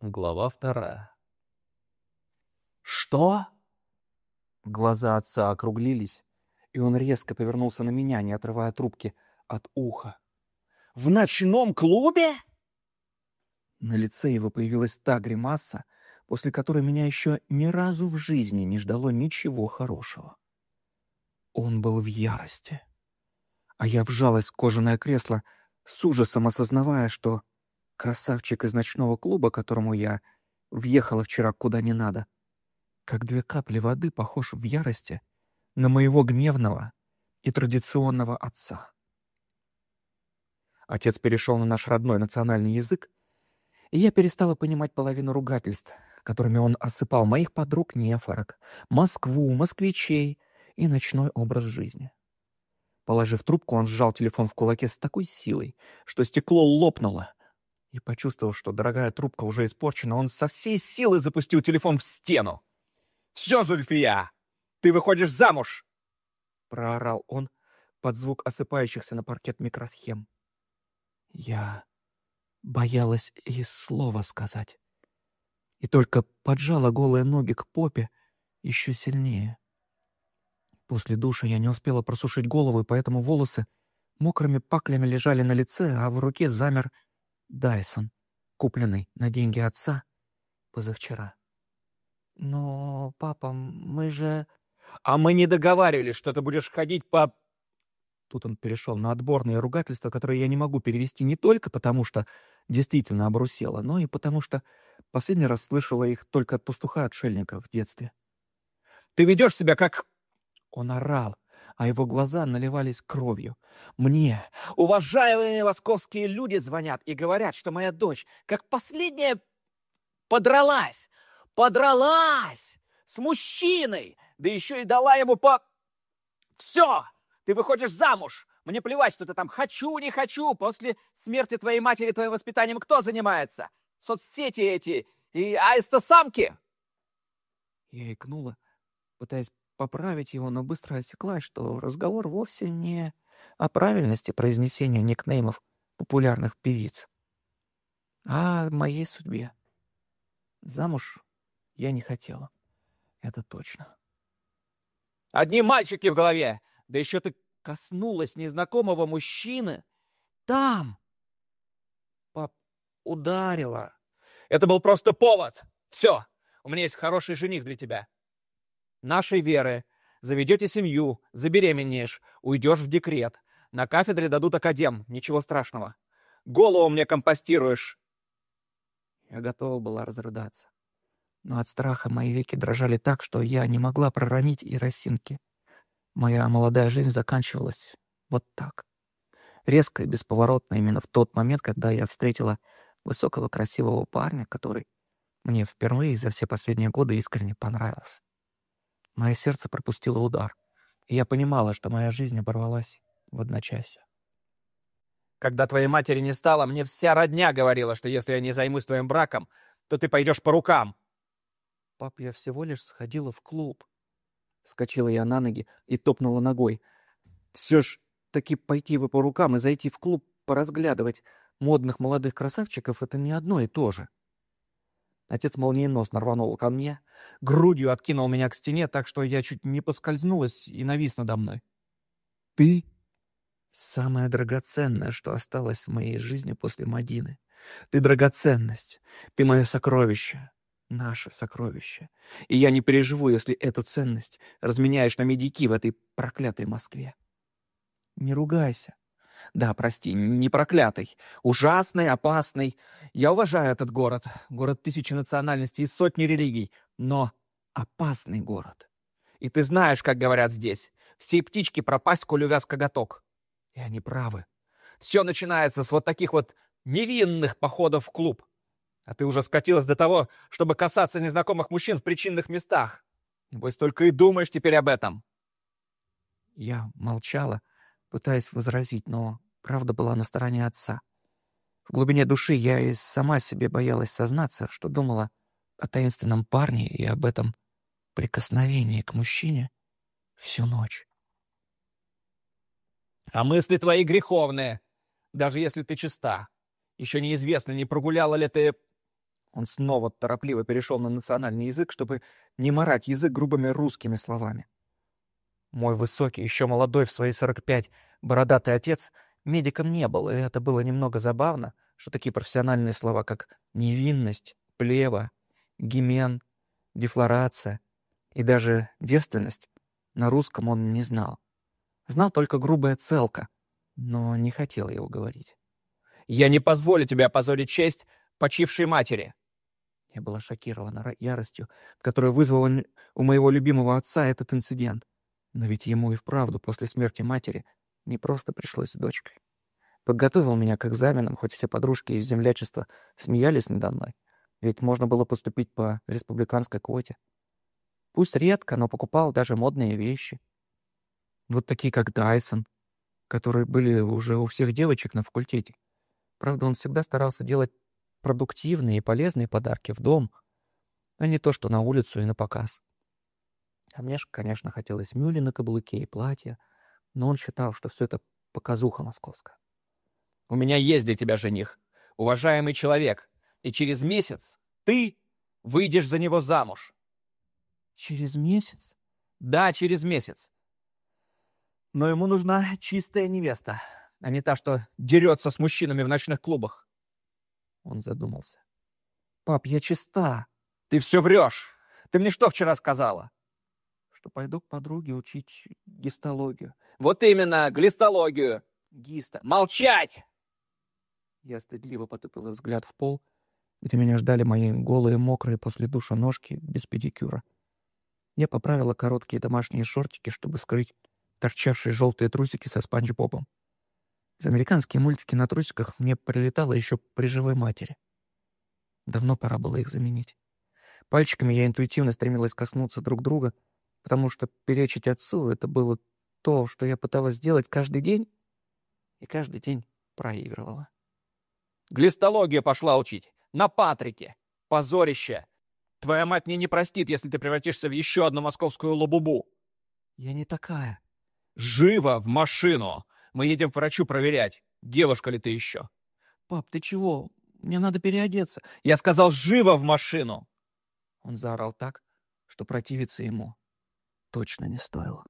Глава вторая. «Что?» Глаза отца округлились, и он резко повернулся на меня, не отрывая трубки от уха. «В ночном клубе?» На лице его появилась та гримаса, после которой меня еще ни разу в жизни не ждало ничего хорошего. Он был в ярости, а я вжалась в кожаное кресло, с ужасом осознавая, что Красавчик из ночного клуба, которому я въехала вчера куда не надо, как две капли воды похож в ярости на моего гневного и традиционного отца. Отец перешел на наш родной национальный язык, и я перестала понимать половину ругательств, которыми он осыпал моих подруг нефорок, Москву, москвичей и ночной образ жизни. Положив трубку, он сжал телефон в кулаке с такой силой, что стекло лопнуло, и почувствовал, что дорогая трубка уже испорчена, он со всей силы запустил телефон в стену. «Все, Зульфия! Ты выходишь замуж!» Проорал он под звук осыпающихся на паркет микросхем. Я боялась и слова сказать. И только поджала голые ноги к попе еще сильнее. После душа я не успела просушить голову, и поэтому волосы мокрыми паклями лежали на лице, а в руке замер Дайсон, купленный на деньги отца позавчера. «Но, папа, мы же...» «А мы не договаривались, что ты будешь ходить по...» Тут он перешел на отборные ругательства, которые я не могу перевести не только потому, что действительно обрусела, но и потому, что последний раз слышала их только от пастуха-отшельника в детстве. «Ты ведешь себя как...» Он орал, а его глаза наливались кровью. «Мне, уважаемые московские люди, звонят и говорят, что моя дочь, как последняя, подралась, подралась с мужчиной, да еще и дала ему по... Все, ты выходишь замуж, мне плевать, что ты там хочу, не хочу. После смерти твоей матери твоим воспитанием кто занимается? Соцсети эти и аистосамки!» Я икнула, пытаясь поправить его, но быстро осеклась, что разговор вовсе не о правильности произнесения никнеймов популярных певиц, а о моей судьбе. Замуж я не хотела. Это точно. Одни мальчики в голове! Да еще ты коснулась незнакомого мужчины. Там! Пап, ударила. Это был просто повод. Все, у меня есть хороший жених для тебя нашей веры. Заведете семью, забеременеешь, уйдешь в декрет. На кафедре дадут академ, ничего страшного. Голову мне компостируешь. Я готова была разрыдаться. Но от страха мои веки дрожали так, что я не могла проронить и росинки. Моя молодая жизнь заканчивалась вот так. Резко и бесповоротно именно в тот момент, когда я встретила высокого красивого парня, который мне впервые за все последние годы искренне понравился. Мое сердце пропустило удар, и я понимала, что моя жизнь оборвалась в одночасье. Когда твоей матери не стало, мне вся родня говорила, что если я не займусь твоим браком, то ты пойдешь по рукам. Пап, я всего лишь сходила в клуб. Скочила я на ноги и топнула ногой. Все ж таки пойти бы по рукам и зайти в клуб поразглядывать модных молодых красавчиков — это не одно и то же. Отец молниеносно рванул ко мне, грудью откинул меня к стене, так что я чуть не поскользнулась и навис надо мной. «Ты — самое драгоценное, что осталось в моей жизни после Мадины. Ты — драгоценность, ты — мое сокровище, наше сокровище. И я не переживу, если эту ценность разменяешь на медики в этой проклятой Москве. Не ругайся. Да, прости, не проклятый. Ужасный, опасный. Я уважаю этот город. Город тысячи национальностей и сотни религий. Но опасный город. И ты знаешь, как говорят здесь. Все птички пропасть, коль увяз коготок. И они правы. Все начинается с вот таких вот невинных походов в клуб. А ты уже скатилась до того, чтобы касаться незнакомых мужчин в причинных местах. Небось, только и думаешь теперь об этом. Я молчала, пытаясь возразить, но правда была на стороне отца. В глубине души я и сама себе боялась сознаться, что думала о таинственном парне и об этом прикосновении к мужчине всю ночь. «А мысли твои греховные, даже если ты чиста. Еще неизвестно, не прогуляла ли ты...» Он снова торопливо перешел на национальный язык, чтобы не морать язык грубыми русскими словами. Мой высокий, еще молодой, в свои 45, бородатый отец медиком не был, и это было немного забавно, что такие профессиональные слова, как невинность, плева, гимен, дефлорация и даже девственность на русском он не знал. Знал только грубая целка, но не хотел его говорить. «Я не позволю тебе опозорить честь почившей матери!» Я была шокирована яростью, которая вызвала у моего любимого отца этот инцидент. Но ведь ему и вправду после смерти матери не просто пришлось с дочкой. Подготовил меня к экзаменам, хоть все подружки из землячества смеялись надо мной. Ведь можно было поступить по республиканской квоте. Пусть редко, но покупал даже модные вещи. Вот такие, как Дайсон, которые были уже у всех девочек на факультете. Правда, он всегда старался делать продуктивные и полезные подарки в дом, а не то, что на улицу и на показ. А мне же, конечно, хотелось мюли на каблуке и платья, но он считал, что все это показуха московская. «У меня есть для тебя жених, уважаемый человек, и через месяц ты выйдешь за него замуж». «Через месяц?» «Да, через месяц. Но ему нужна чистая невеста, а не та, что дерется с мужчинами в ночных клубах». Он задумался. «Пап, я чиста». «Ты все врешь. Ты мне что вчера сказала?» Что пойду к подруге учить гистологию. Вот именно, глистологию. Гиста. Молчать! Я стыдливо потупила взгляд в пол, где меня ждали мои голые, мокрые после душа ножки без педикюра. Я поправила короткие домашние шортики, чтобы скрыть торчавшие желтые трусики со спанч бобом. За американские мультики на трусиках мне прилетало еще при живой матери. Давно пора было их заменить. Пальчиками я интуитивно стремилась коснуться друг друга — потому что перечить отцу — это было то, что я пыталась сделать каждый день, и каждый день проигрывала. Глистологию пошла учить. На Патрике. Позорище. Твоя мать мне не простит, если ты превратишься в еще одну московскую лабубу. Я не такая. Живо в машину. Мы едем к врачу проверять, девушка ли ты еще. Пап, ты чего? Мне надо переодеться. Я сказал, живо в машину. Он заорал так, что противиться ему точно не стоило.